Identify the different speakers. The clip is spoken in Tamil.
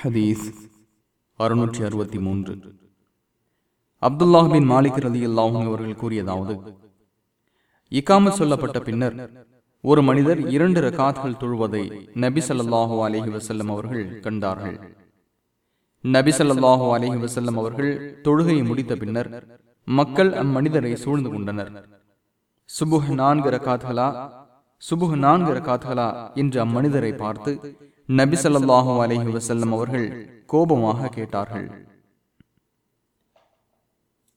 Speaker 1: ஹதீஸ் அறுநூற்றி அறுபத்தி மூன்று. அப்துல்லாஹின் மாலிக் ரதி அல்லாஹும் அவர்கள் கூறியதாவது இக்காம சொல்லப்பட்ட பின்னர் ஒரு மனிதர் இரண்டு ரகாத்கள் தொழுவதை நபி ஸல்லல்லாஹு அலஹி வசல்லம் அவர்கள் கண்டார்கள். நபி ஸல்லல்லாஹு அலஹி வசல்லம் அவர்கள் தொழுகையை முடித்த பின்னர் மக்கள் அம்மனிதரை சூழ்ந்து கொண்டனர். சுபுஹ் நான்கு ரகாத்களா சுபுஹ் நான்கு ரகாத்களா என்று அம்மனிதரை பார்த்து நபி ஸல்லல்லாஹு அலஹி வசல்லம் அவர்கள் கோபமாக கேட்டார்கள்.